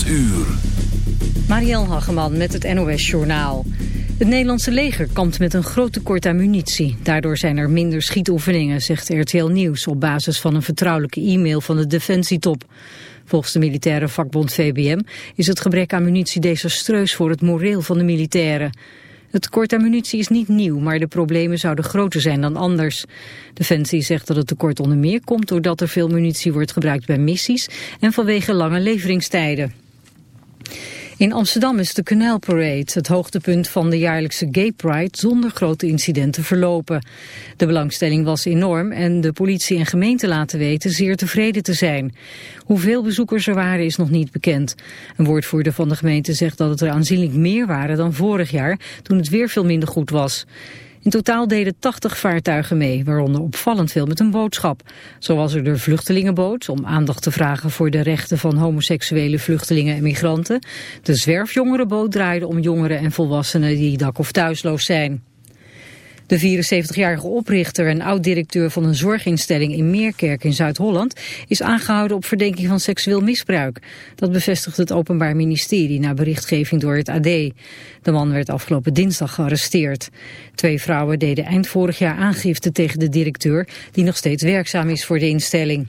8 uur. Marielle Hageman met het NOS Journaal. Het Nederlandse leger kampt met een groot tekort aan munitie. Daardoor zijn er minder schietoefeningen, zegt RTL Nieuws... op basis van een vertrouwelijke e-mail van de Defensietop. Volgens de militaire vakbond VBM is het gebrek aan munitie desastreus voor het moreel van de militairen. Het tekort aan munitie is niet nieuw, maar de problemen zouden groter zijn dan anders. Defensie zegt dat het tekort onder meer komt doordat er veel munitie wordt gebruikt bij missies en vanwege lange leveringstijden. In Amsterdam is de Canal Parade, het hoogtepunt van de jaarlijkse Gay Pride, zonder grote incidenten verlopen. De belangstelling was enorm en de politie en gemeente laten weten zeer tevreden te zijn. Hoeveel bezoekers er waren is nog niet bekend. Een woordvoerder van de gemeente zegt dat het er aanzienlijk meer waren dan vorig jaar, toen het weer veel minder goed was. In totaal deden 80 vaartuigen mee, waaronder opvallend veel met een boodschap. Zo was er de vluchtelingenboot om aandacht te vragen voor de rechten van homoseksuele vluchtelingen en migranten. De zwerfjongerenboot draaide om jongeren en volwassenen die dak- of thuisloos zijn. De 74-jarige oprichter en oud-directeur van een zorginstelling in Meerkerk in Zuid-Holland is aangehouden op verdenking van seksueel misbruik. Dat bevestigt het Openbaar Ministerie na berichtgeving door het AD. De man werd afgelopen dinsdag gearresteerd. Twee vrouwen deden eind vorig jaar aangifte tegen de directeur die nog steeds werkzaam is voor de instelling.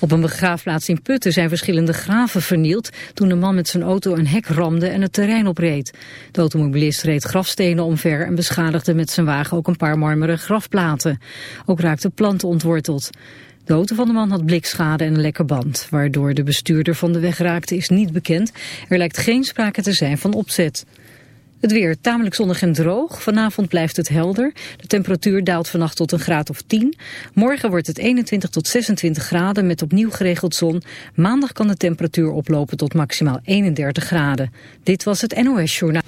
Op een begraafplaats in Putten zijn verschillende graven vernield toen de man met zijn auto een hek ramde en het terrein opreed. De automobilist reed grafstenen omver en beschadigde met zijn wagen ook een paar marmeren grafplaten. Ook raakten planten ontworteld. De auto van de man had blikschade en een lekke band. Waardoor de bestuurder van de weg raakte is niet bekend. Er lijkt geen sprake te zijn van opzet. Het weer tamelijk zonnig en droog. Vanavond blijft het helder. De temperatuur daalt vannacht tot een graad of 10. Morgen wordt het 21 tot 26 graden met opnieuw geregeld zon. Maandag kan de temperatuur oplopen tot maximaal 31 graden. Dit was het NOS Journaal.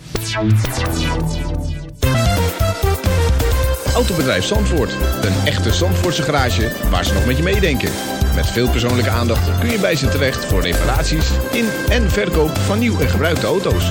Autobedrijf Zandvoort. Een echte Zandvoortse garage waar ze nog met je meedenken. Met veel persoonlijke aandacht kun je bij ze terecht voor reparaties in en verkoop van nieuw en gebruikte auto's.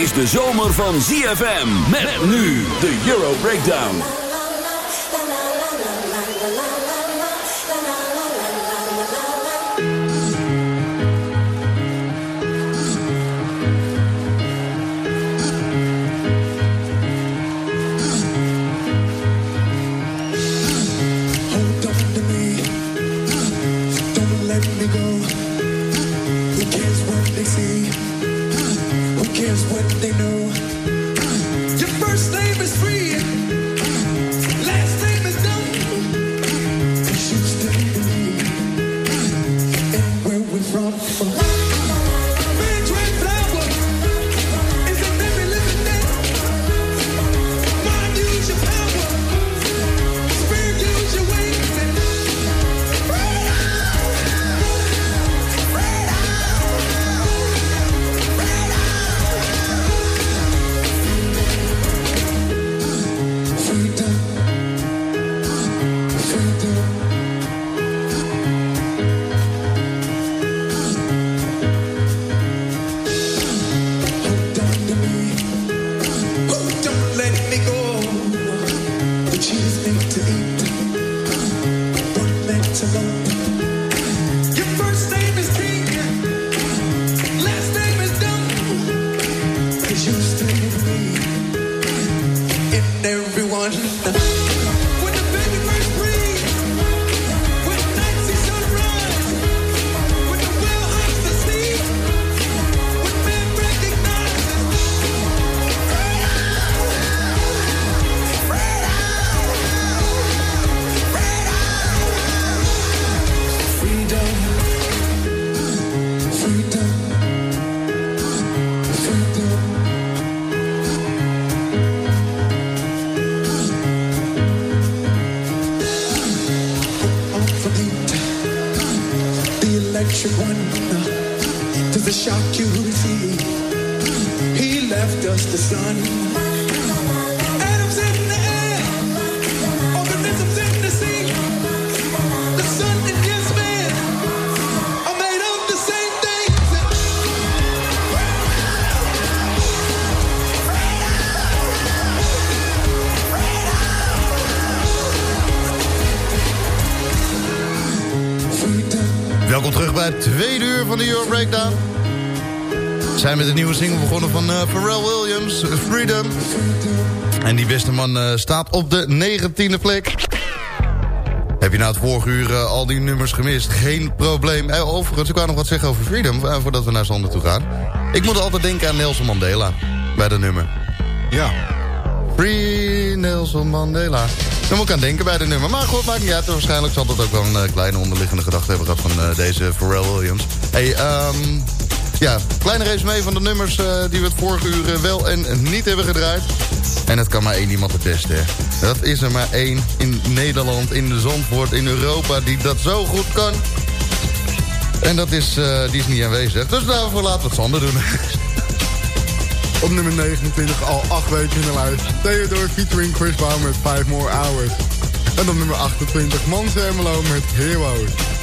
Is de zomer van ZFM. Met nu de Euro Breakdown. Cares what they know? Van de Euro Breakdown. We zijn met een nieuwe single begonnen van eh, Pharrell Williams, Freedom. En die beste man eh, staat op de 19e plek. Heb je na het vorige uur eh, al die nummers gemist? Geen probleem. Eh, overigens, ik wou nog wat zeggen over Freedom, voordat we naar Sander toe gaan. Ik moet altijd denken aan Nelson Mandela, bij dat nummer. Ja. Free Nelson Mandela. Daar moet ik aan denken bij de nummer. Maar goed, maakt niet uit. Waarschijnlijk zal dat ook wel een kleine onderliggende gedachte hebben gehad van deze Pharrell Williams. Hey, ehm ja, kleine resume van de nummers eh, die we het vorige uur eh, wel en niet hebben gedraaid. En het kan maar één iemand het beste. Dat is er maar één in Nederland, in de Zandvoort, in Europa, die dat zo goed kan. En dat is, eh, die is niet aanwezig. Dus daarvoor laten we het Sander doen. Op nummer 29 al 8 weken in de lijst. Theodore featuring Chris Brown met 5 More Hours. En op nummer 28 Mans Hermelo met Heroes.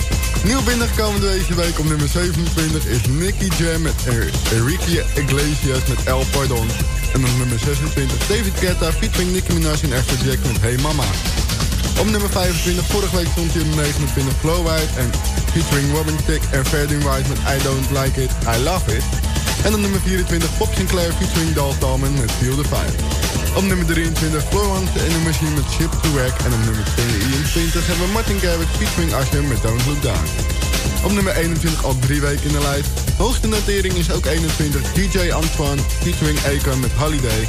Nieuw binnengekomen deze week op nummer 27 is Nicky Jam met Enrique Iglesias met El Pardon. En op nummer 26 David Guetta featuring Nicki Minaj en Jack met Hey Mama. Op nummer 25, vorige week stond hij op 29 Flow White en featuring Robin Thicke en Ferdinand White met I Don't Like It, I Love It. En op nummer 24 Pop Sinclair featuring Dal Talman met Feel the Fire. Op nummer 23 Florence en de Machine met Ship to Wreck. En op nummer 22 hebben we Martin Garrix featuring Usher met Don't Look Down. Op nummer 21 al drie weken in de lijst. Hoogste notering is ook 21 DJ Antoine featuring Akon met Holiday.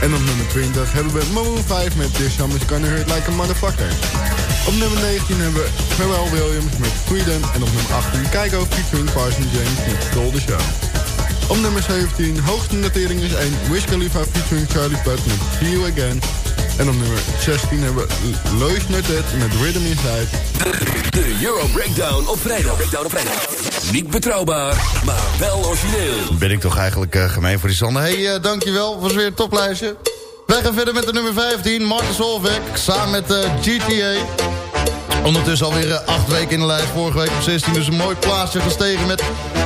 En op nummer 20 hebben we Maroon 5 met This Summer is Gonna Hurt Like a Motherfucker. Op nummer 19 hebben we Pharrell Williams met Freedom. En op nummer 18 Kygo featuring Parson James met Stole the Show. Op nummer 17, hoogste notering is 1, Wiz Khalifa featuring Charlie Puth met See You Again. En op nummer 16 hebben we Lois Nortet met Rhythm Inside. De Euro Breakdown op vrijdag. Breakdown op vrijdag. Niet betrouwbaar, maar wel origineel. Ben ik toch eigenlijk eh, gemeen voor die Sander. hey, eh, dankjewel. Was weer een toplijstje. Wij gaan verder met de nummer 15. Martin Solveig samen met eh, GTA. Ondertussen alweer eh, acht weken in de lijst. Vorige week op 16. Dus een mooi plaatsje gestegen met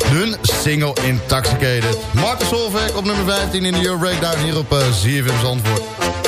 hun single Intoxicated. Martin Solveig op nummer 15 in de Euro Breakdown hier op uh, Zandvoort.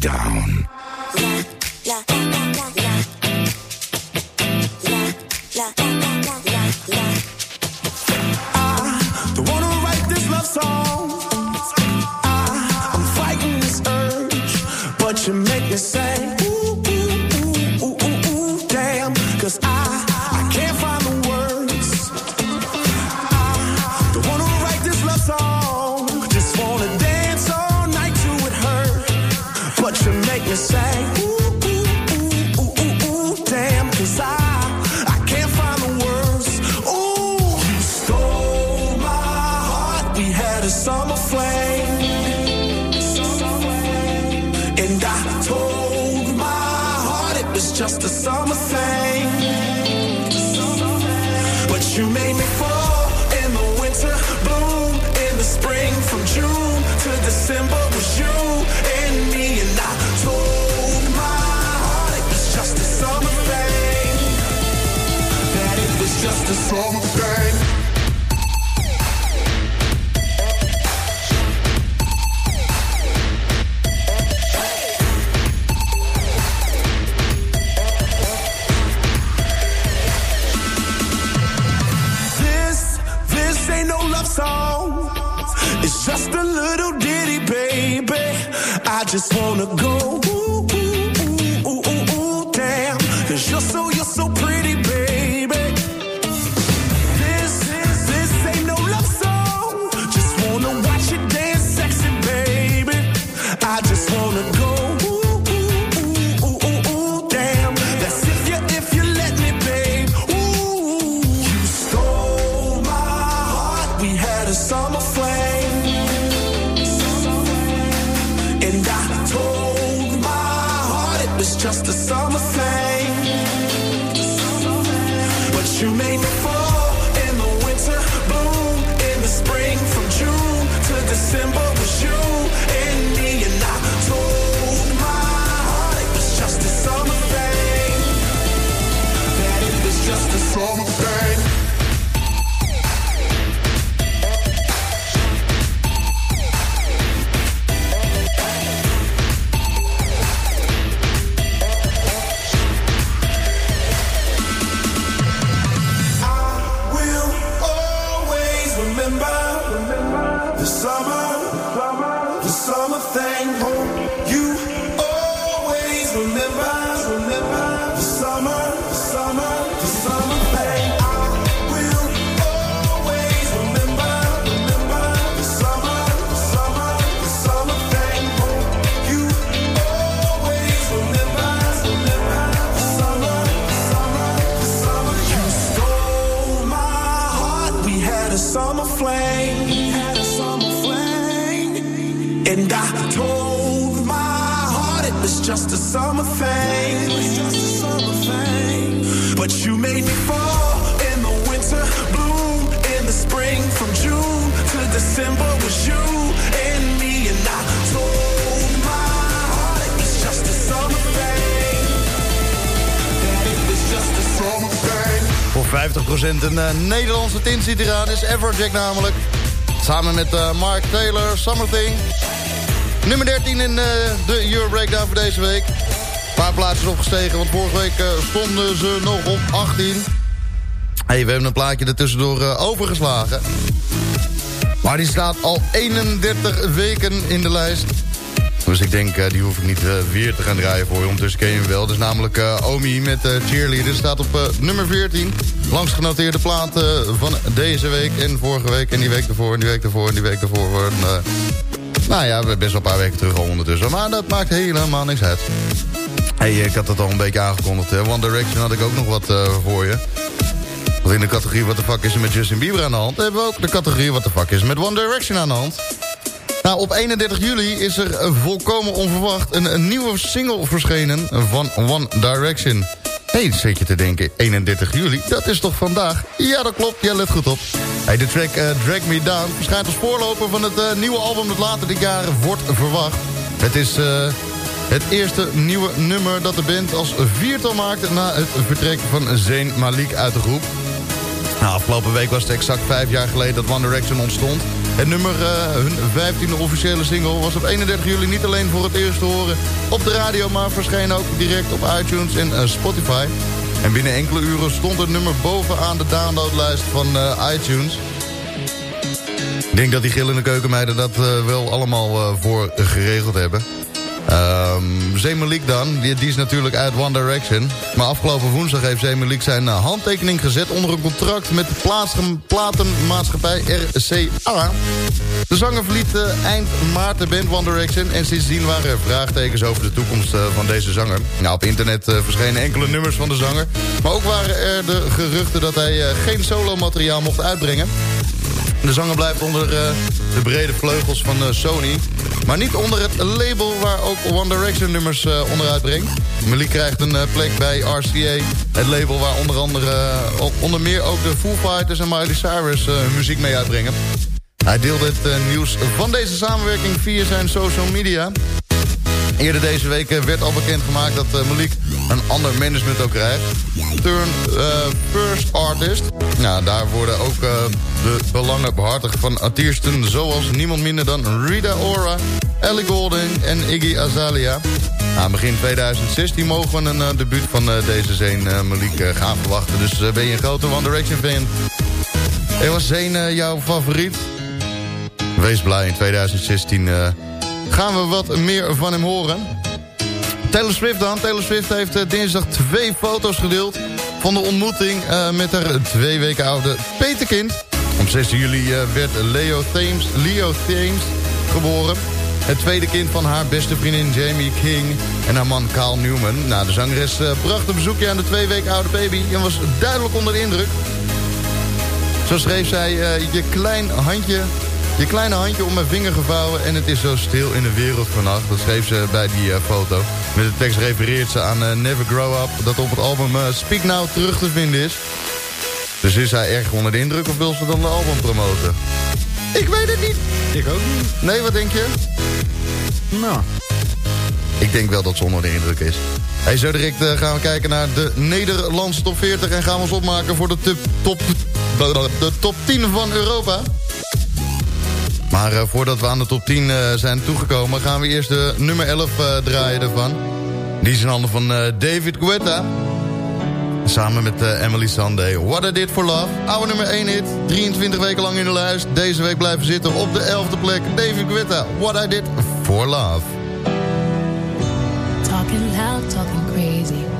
Euro Breakdown. Don't wanna write this love song. I, I'm fighting this urge, but you make me say, wanna go. December just a summer thing. It was just a summer thing. But you made me fall in the winter, bloom in the spring, from June to December was you and me. And I told my heart it just a summer thing. That just a summer thing. Voor 50% een eh, Nederlandse tint zit eraan. Is Everjack namelijk. Samen met eh, Mark Taylor, Summer Thing. Nummer 13 in eh, de Euro Breakdown voor deze week. Een paar plaatsen opgestegen, want vorige week eh, stonden ze nog op 18. Hey, we hebben een plaatje er tussendoor eh, overgeslagen. Maar die staat al 31 weken in de lijst. Dus ik denk, die hoef ik niet weer te gaan draaien voor je. Ondertussen ken je hem wel. Is namelijk Omi met uh, Cheerleader. Staat op nummer 14. Langs genoteerde plaat eh, van deze week en vorige week. En die week ervoor en die week ervoor en die week ervoor. En, nou ja, we best wel een paar weken terug al ondertussen. Maar dat maakt helemaal niks uit. Hey, ik had het al een beetje aangekondigd. Hè. One Direction had ik ook nog wat eh, voor je. Want in de categorie What the fuck is er met Justin Bieber aan de hand... hebben we ook de categorie What the fuck is met One Direction aan de hand. Nou, op 31 juli is er volkomen onverwacht een, een nieuwe single verschenen van One Direction. Hey, zit je te denken, 31 juli, dat is toch vandaag? Ja, dat klopt, ja, let goed op. Hey, de track eh, Drag Me Down verschijnt als voorloper van het eh, nieuwe album dat later dit jaar wordt verwacht. Het is eh, het eerste nieuwe nummer dat de band als viertal maakte na het vertrek van Zayn Malik uit de groep. Nou, afgelopen week was het exact vijf jaar geleden dat One Direction ontstond. Het nummer, eh, hun vijftiende officiële single, was op 31 juli niet alleen voor het eerst te horen op de radio... maar verscheen ook direct op iTunes en eh, Spotify. En binnen enkele uren stond het nummer bovenaan de downloadlijst van eh, iTunes. Ik denk dat die gillende keukenmeiden dat wel allemaal voor geregeld hebben. Zemalik dan, die, is natuurlijk uit One Direction. Maar afgelopen woensdag heeft Zemalik zijn eh, handtekening gezet... onder een contract met de platenmaatschappij RCA. De zanger verliet eh, eind maart de band One Direction... en sindsdien waren er vraagtekens over de toekomst eh, van deze zanger. Nou, op internet verschenen enkele nummers van de zanger... maar ook waren er de geruchten dat hij geen solo-materiaal mocht uitbrengen... De zanger blijft onder eh, de brede vleugels van eh, Sony. Maar niet onder het label waar ook One Direction nummers uh, onderuit brengt. Malik krijgt een plek bij RCA. Het label waar onder, andere, onder meer ook de Foo Fighters en Miley Cyrus muziek mee uitbrengen. Hij deelde het nieuws van deze samenwerking via zijn social media. Eerder deze week werd al bekendgemaakt dat Malik een ander management ook krijgt. Turn uh, First Artist. Nou, daar worden ook de belangen behartigd van artiesten zoals niemand minder dan Rita Ora, Ellie Goulding en Iggy Azalea. Aan begin 2016 mogen we een debuut van deze Zeen Malik gaan verwachten. Dus ben je een grote One Direction fan? Was Zeen jouw favoriet? Wees blij, in 2016 gaan we wat meer van hem horen. Taylor Swift dan. Taylor Swift heeft uh, dinsdag twee foto's gedeeld... van de ontmoeting uh, met haar twee weken oude peterkind. Op 6 juli uh, werd Leo Thames, Leo Thames geboren. Het tweede kind van haar beste vriendin Jamie King en haar man Carl Newman. Nou, de zangeres bracht een bezoekje aan de twee weken oude baby... en was duidelijk onder de indruk. Zo schreef zij, je klein handje je kleine handje om mijn vinger gevouwen en het is zo stil in de wereld vannacht. Dat schreef ze bij die uh, foto. Met de tekst refereert ze aan uh, Never Grow Up... dat op het album uh, Speak Now terug te vinden is. Dus is hij erg onder de indruk of wil ze dan de album promoten? Ik weet het niet. Ik ook niet. Nee, wat denk je? Nou. Ik denk wel dat ze onder de indruk is. Hey, zo direct gaan we kijken naar de Nederlandse top 40... en gaan we ons opmaken voor de top, top, de top 10 van Europa... Maar uh, voordat we aan de top 10 uh, zijn toegekomen... gaan we eerst de nummer 11 uh, draaien ervan. Die is in handen van David Guetta. Samen met Emily Sunday. What I Did For Love. Oude nummer 1 hit. 23 weken lang in de lijst. Deze week blijven zitten op de 11e plek. David Guetta. What I Did For Love. Talking loud, talking crazy.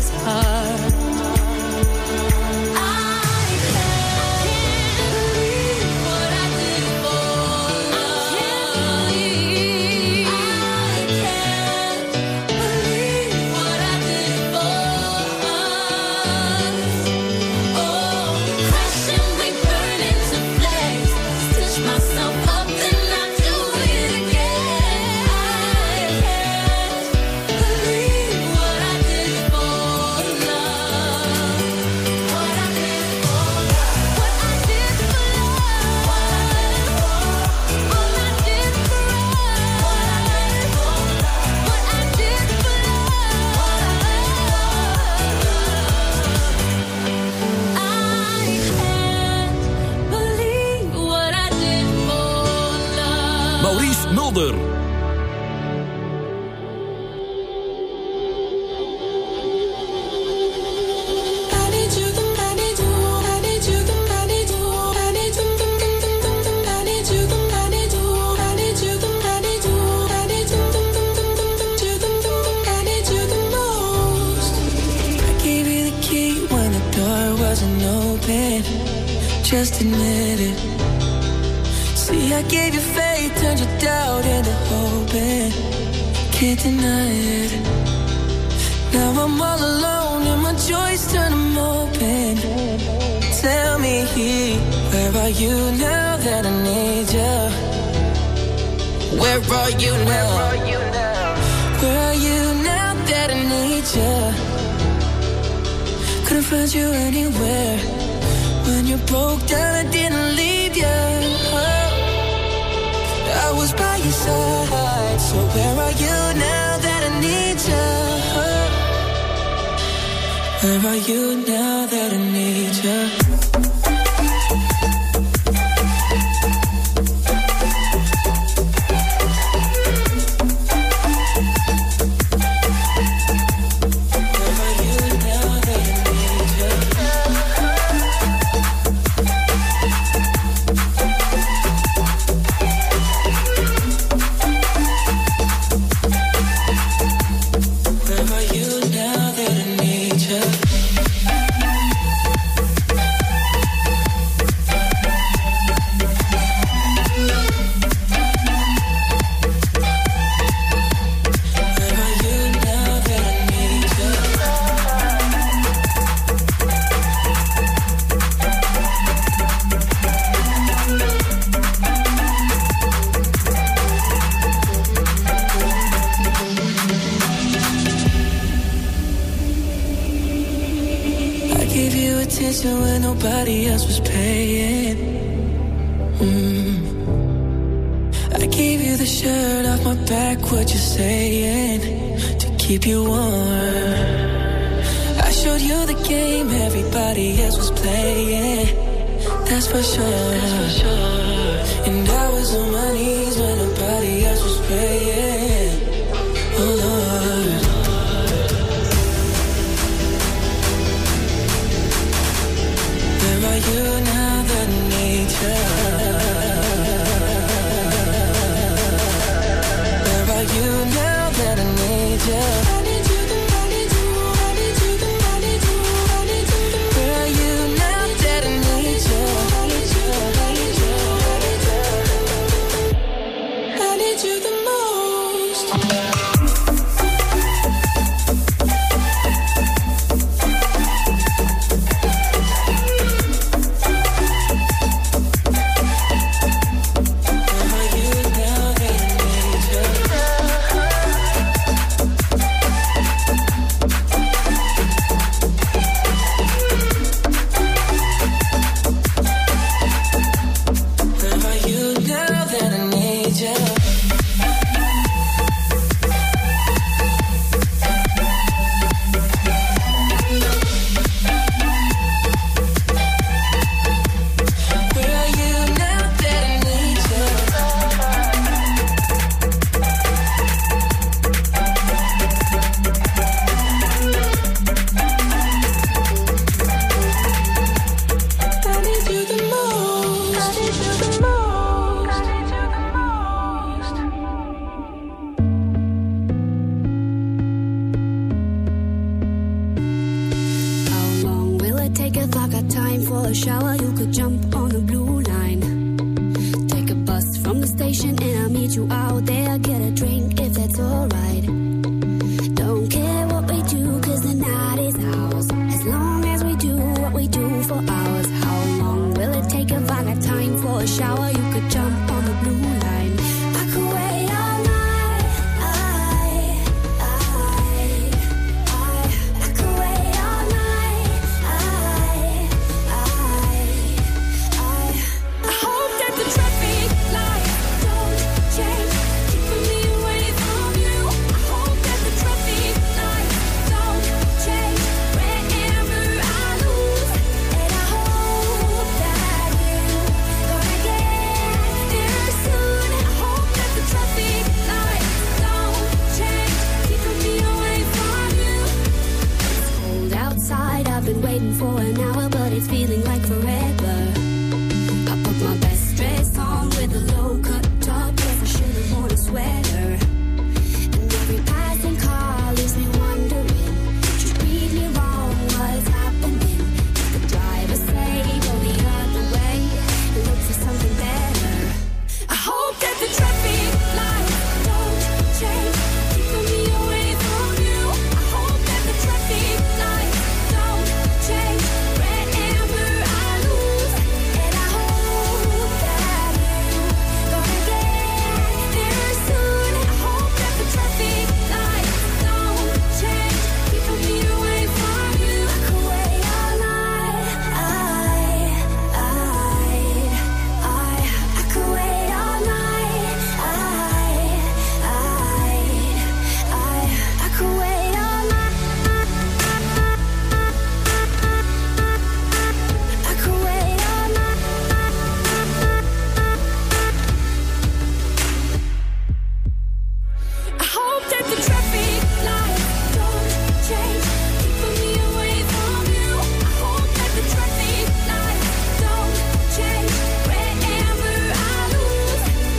This hard. find you anywhere. When you broke down, I didn't leave you. Oh. I was by your side, so where are you now that I need you? Oh. Where are you now that I need you?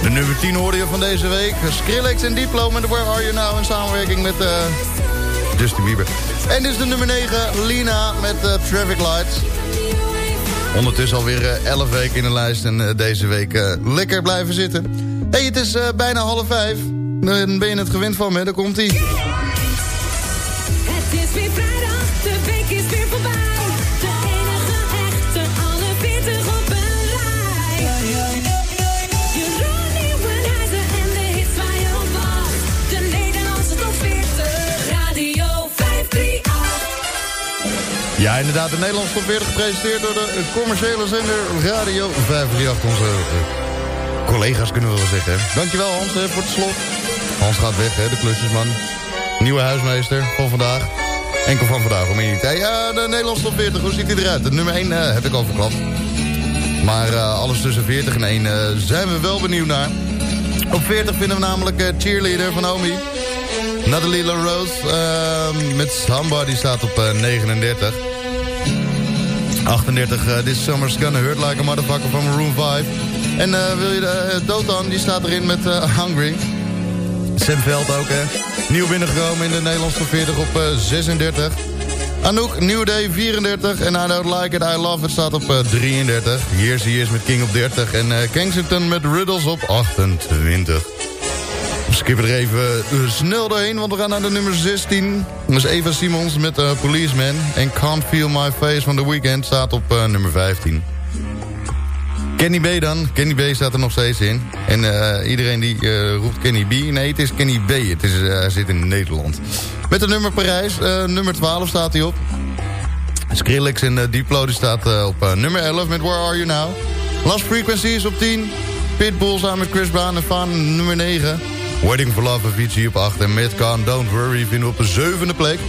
De nummer 10 hoorde je van deze week. Skrillex en Diplo met Where Are You Now in samenwerking met eh, Justin Bieber. En dit is de nummer 9, Lina met eh, Traffic Lights. Ondertussen alweer eh, 11 weken in de lijst en eh, deze week eh, lekker blijven zitten. hey, het is eh, bijna half vijf. Dan ben je het gewend van me, daar komt ie. Het is weer vrijdag, de week is weer. Ja, inderdaad, de Nederlandse top 40 gepresenteerd door de commerciële zender Radio 538. Onze eh, collega's kunnen we wel zeggen. Dankjewel Hans voor het slot. Hans gaat weg, hè, de klusjesman. Nieuwe huismeester van vandaag. Enkel van vandaag, om in niet. Hey, eh, de Nederlandse top 40, hoe ziet hij eruit? De nummer 1 eh, heb ik al verklapt. Maar eh, alles tussen 40 en 1 eh, zijn we wel benieuwd naar. Op 40 vinden we namelijk Cheerleader van Omi. Natalie LaRose eh, met Somebody staat op eh, 39. 38, eh, This Summer's Gonna Hurt Like a Motherfucker van Maroon 5. En eh, wil je de eh, Dotan, die staat erin met Hungry. Sam Veld ook, hè. Nieuw binnengekomen in de Nederlandse top 40 op eh, 36. Anouk, New Day 34. En I Don't Like It, I Love It staat op eh, 33. Years Years met King op 30. En Kensington met Riddles op 28. We skippen er even eh, snel doorheen, want we gaan naar de nummer 16. Dat is Eva Simons met eh, Policeman. En Can't Feel My Face van The Weeknd staat op eh, nummer 15. Kenny B dan. Kenny B staat er nog steeds in. En iedereen die roept Kenny B. Nee, het is Kenny B. Het is, hij zit in Nederland. Met de nummer Parijs. nummer 12 staat hij op. Skrillex en uh, Diplo die staat op nummer 11 met Where Are You Now. Last Frequency is op 10. Pitbull samen met Chris Brown en Van nummer 9. Wedding for Love Avicii op 8. En Midcon Don't Worry vinden we op de zevende plek.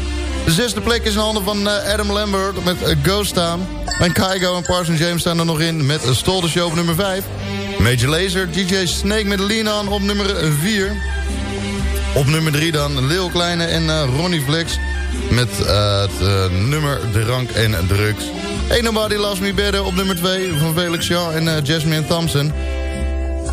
De zesde plek is in handen van eh, Adam Lambert met eh, Ghost Town. En Kygo en Parson James staan er nog in met uh, Stole the Show op nummer 5. Major Lazer, DJ Snake met Lean On op nummer 4. Op nummer 3 dan Lil Kleine en eh, Ronnie Flex met eh, het eh, nummer Drank en Drugs. Ain't Nobody Loves Me Better op nummer 2 van Felix Shaw en eh, Jasmine Thompson.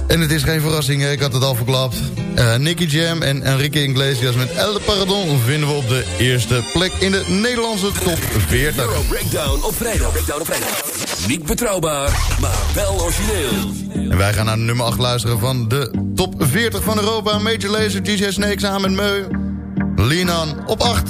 En het is geen verrassing, ik had het al verklapt. Eh, Nicky Jam en Enrique Iglesias met El Pardon vinden we op de eerste plek in de Nederlandse top 40. Euro Breakdown op vrijdag. Breakdown op vrijdag. Niet betrouwbaar, maar wel origineel. En wij gaan naar nummer 8 luisteren van de top 40 van Europa. Major Lazer, DJ Snake samen met Meu. Lean On op 8.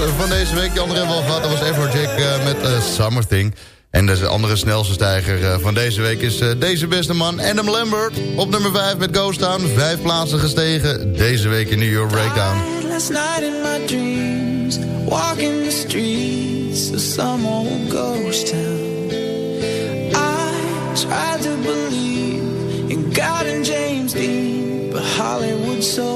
Eh, van deze week. Die andere hebben we al gehad. Dat was Everjack uh, eh, met eh, uh, Summer Thing. En de andere snelste stijger van deze week is deze beste man, Adam Lambert. Op nummer 5 met Ghost Town. Vijf plaatsen gestegen deze week in New York Breakdown. Last night in my dreams, walking the streets of some old ghost town. I tried to believe in God and James Dean, but Hollywood so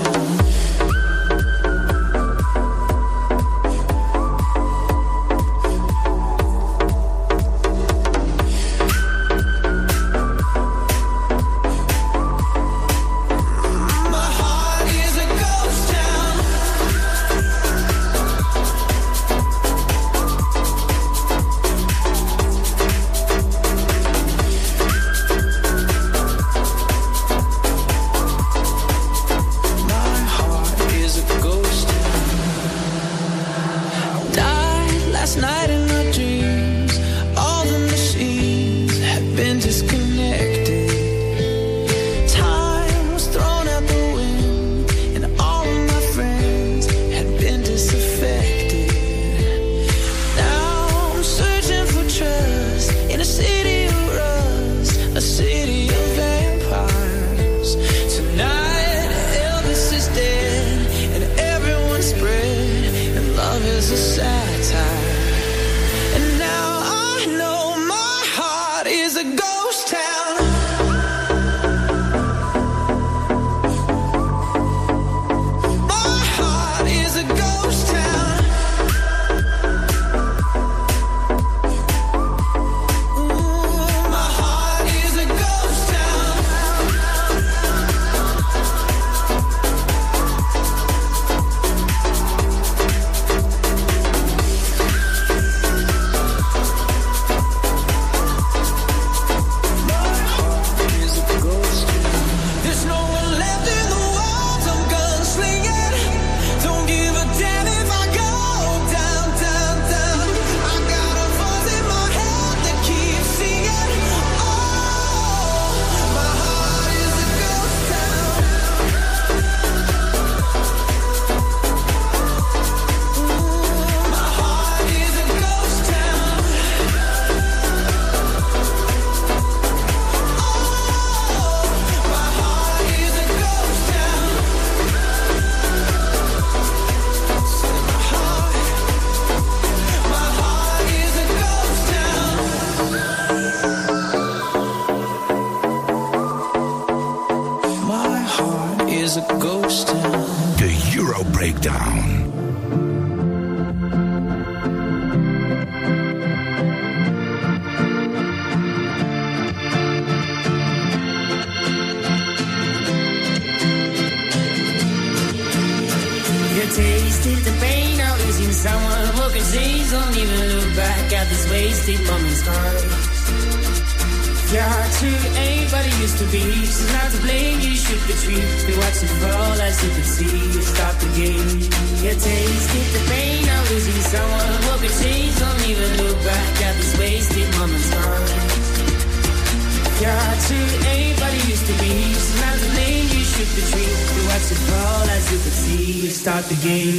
Your heart to ain't what it used to be. She's not to blame, you should retreat. We watch it fall as you can see. You start the game.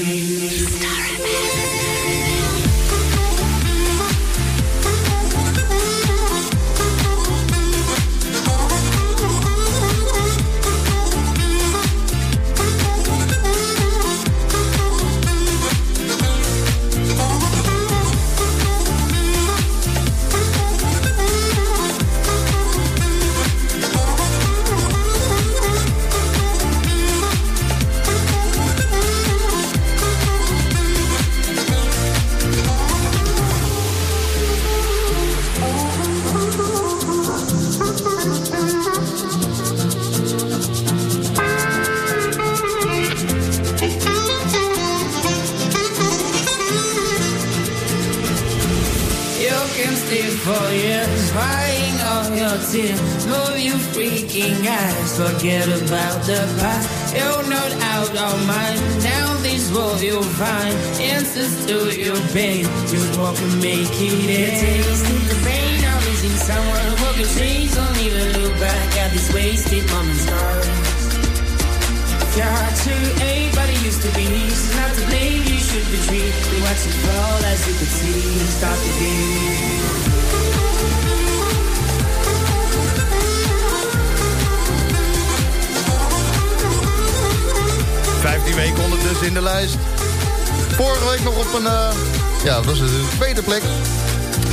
You Vorige week nog op een, eh, ja, was een tweede plek.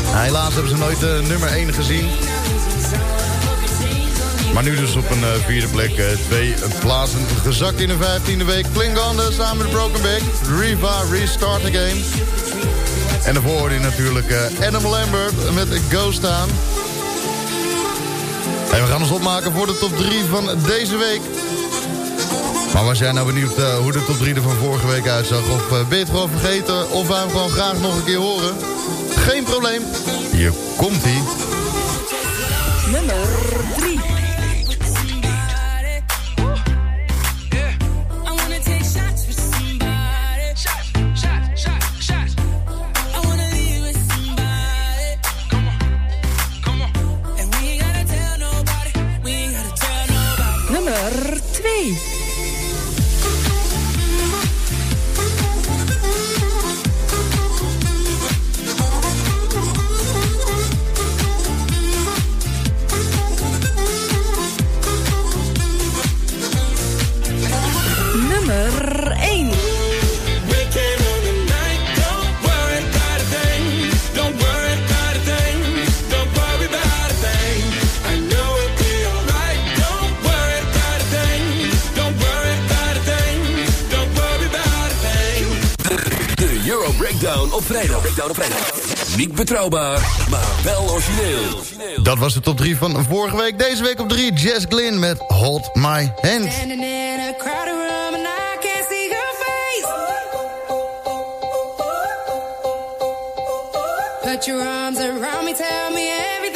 Helaas hebben ze nooit de nummer 1 gezien. Maar nu dus op een eh, vierde plek. twee plaatsen gezakt in de vijftiende week. Klingonde samen met Broken Back. Riva Restart the Game. En daarvoor hoorde natuurlijk Adam Lambert met Ghost aan. En we gaan ons opmaken voor de top 3 van deze week. Maar was jij nou benieuwd eh, hoe de top 3 er van vorige week uitzag? Of eh, ben je het gewoon vergeten? Of wij hem gewoon graag nog een keer horen? Geen probleem. Hier komt betrouwbaar, maar wel origineel. Dat was de top 3 van vorige week. Deze week op 3 Jess Glynn met Hold My Hand. Put your arms around me, tell me everything's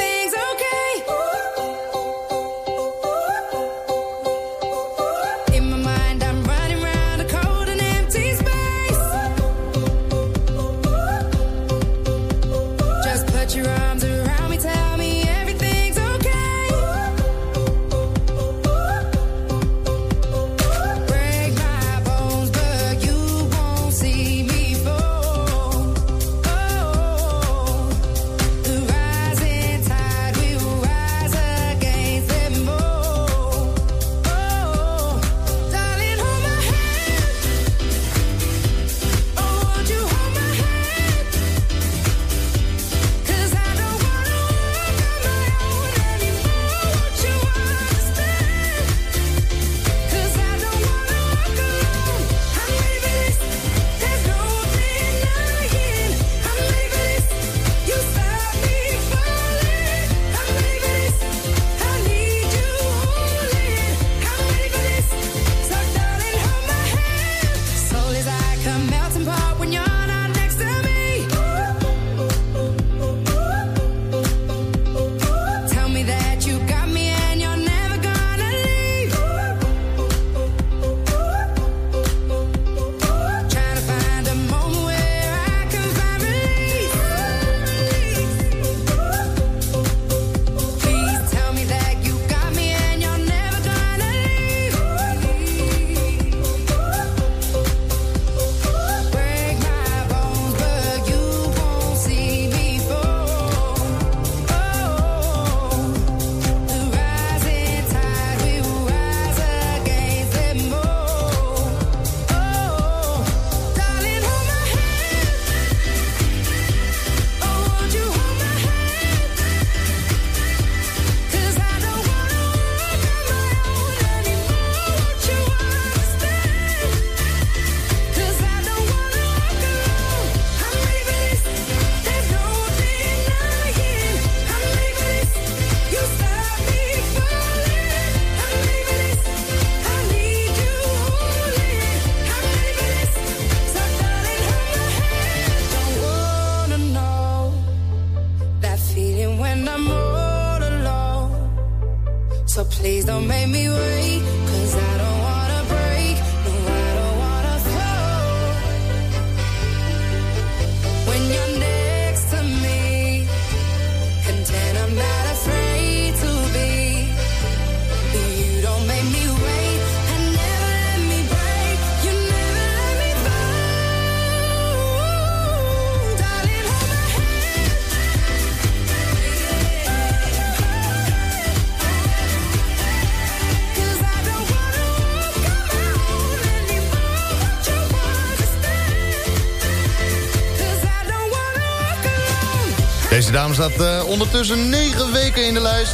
staat uh, ondertussen 9 weken in de lijst.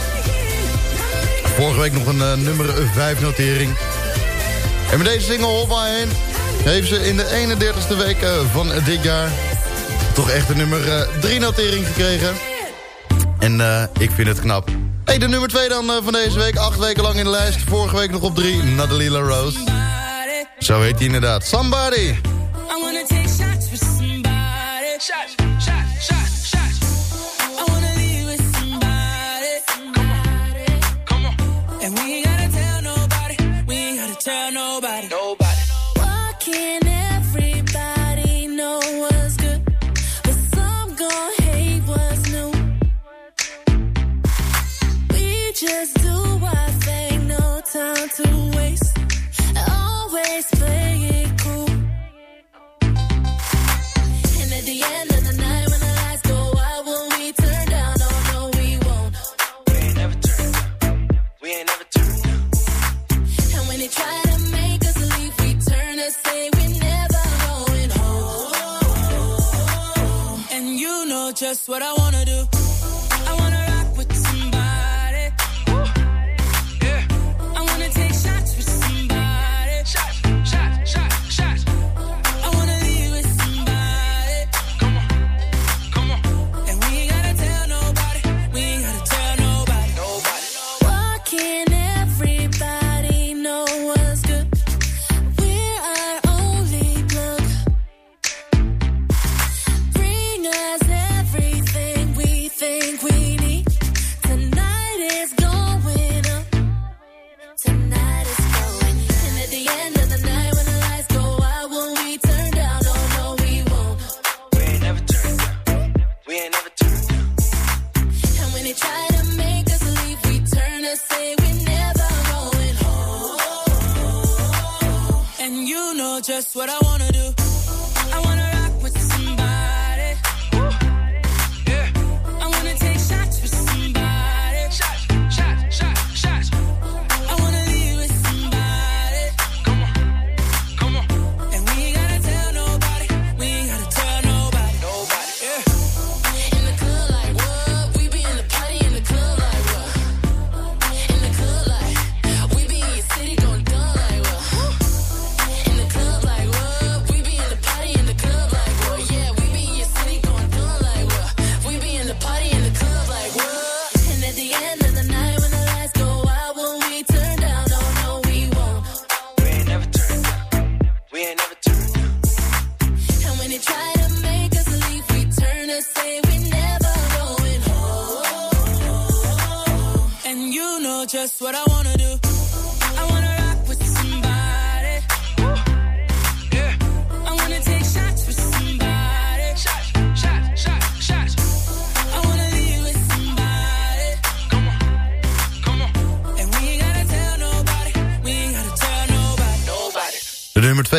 Vorige week nog een uh, nummer 5 notering. En met deze single Hoppa heen heeft ze in de 31ste week eh, van dit jaar... toch echt een nummer 3 notering gekregen. En ik vind het knap. Hey, de nummer 2 dan van deze week. 8 weken lang in de lijst. Vorige week nog op 3. Natalie Rose. Zo heet hij inderdaad. Somebody.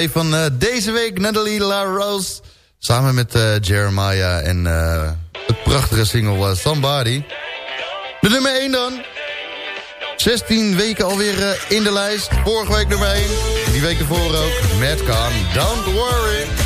Van eh, deze week. Natalie LaRose. Samen met eh, Jeremiah en eh, het prachtige single Somebody. De nummer 1 dan. 16 weken alweer in de lijst. Vorige week nummer 1. Die week ervoor ook. Madcon, Don't Worry.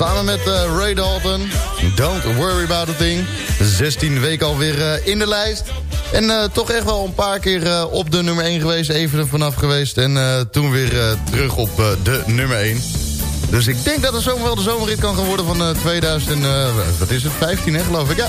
Samen met eh, Ray Dalton. Don't worry about a thing. 16 weken alweer uh, in de lijst. En eh, toch echt wel een paar keer op de nummer 1 geweest. Even er vanaf geweest. En toen weer terug op de nummer 1. Dus ik denk dat het zomaar wel de zomerrit kan gaan worden van 2000. En, wat is het? 15 hè, geloof ik. Ja.